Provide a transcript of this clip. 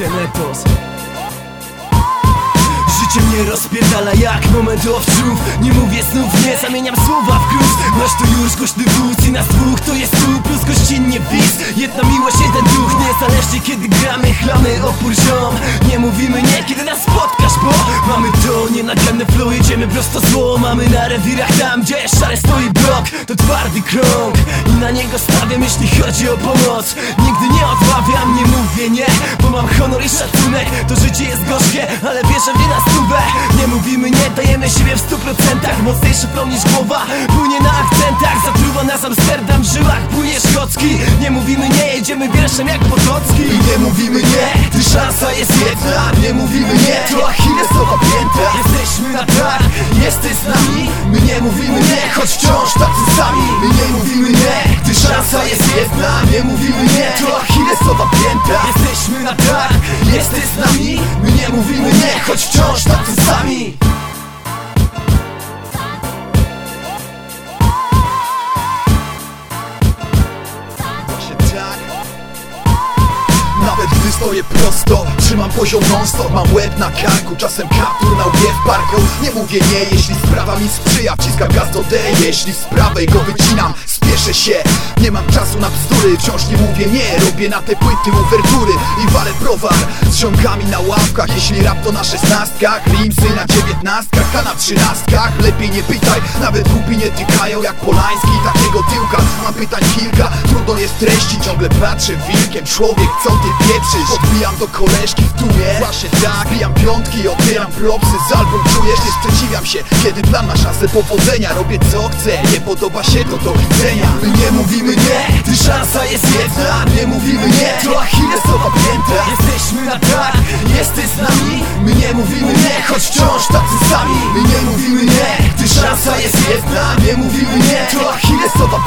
Epos. Życie mnie rozpierdala jak moment owszów Nie mówię snów, nie zamieniam słowa w gruz. Masz tu już głośny wóz i nas dwóch to jest tu Plus gościnnie wis, jedna miłość, jeden duch Niezależnie kiedy gramy, chlamy opór ziom. Nie mówimy nie, kiedy nas spotkasz, bo Mamy to nienaganne flow, jedziemy prosto zło Mamy na rewirach tam, gdzie szare stoi blok. To twardy krąg i na niego stawiam, jeśli chodzi o pomoc. Nigdy nie odmawiam, nie mówię nie Bo mam honor i szacunek, to życie jest gorzkie Ale wierzę w nie na stówę. Nie mówimy nie, dajemy siebie w stu procentach. Mocniejszy flow niż głowa, płynie na akcentach. Zatruwa nas Amsterdam, w żyłach płynie szkocki. Nie mówimy nie, jedziemy wierszem jak Potocki. I nie mówimy nie, gdy szansa jest jedna. Nie mówimy nie, to Achillesowa to Achillesowa pięta. Jesteśmy na tak, jesteś z nami. My nie mówimy nie, choć wciąż tacy sami Właśnie tak. Nawet gdy stoję prosto Trzymam poziom non-stop. Mam łeb na karku Czasem kaptur na łbie w parku. Nie mówię nie, jeśli sprawa mi sprzyja. Wciskam gaz do D, jeśli z prawej go wycinam Spieszę się, nie mam czasu na bzdury Wciąż nie mówię nie, robię na te płyty uwertury I walę browar. Z ziomkami na ławkach Jeśli rap to na szesnastkach. Rimsy na dziewiętnastkach, a na trzynastkach. Lepiej nie pytaj, nawet głupi nie tykają Jak Polański, takiego tyłka Mam pytań kilka, trudno jest treści Ciągle patrzę wilkiem, człowiek co ty pieprzysz? Odbijam do koleżki w tłumie. Właśnie tak, bijam piątki, odbieram propsy Z album. Czujesz, nie sprzeciwiam się Kiedy plan ma szansę powodzenia. Robię co chcę, nie podoba się to do widzenia My nie mówimy nie, gdy szansa jest jedna. Nie mówimy nie, to Achillesowa pięta Jesteśmy na tak, jesteś z nami. My nie mówimy nie, choć wciąż tacy sami. My nie mówimy nie, gdy szansa jest jedna. Nie mówimy nie, to Achillesowa